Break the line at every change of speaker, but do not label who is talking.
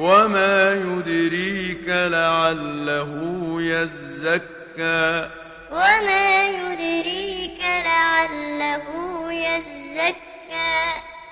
وَمَا يُدْرِيكَ لَعَلَّهُ يَزَّكَّىٰ وَمَا يُدْرِيكَ لَعَلَّهُ يَزَّكَّىٰ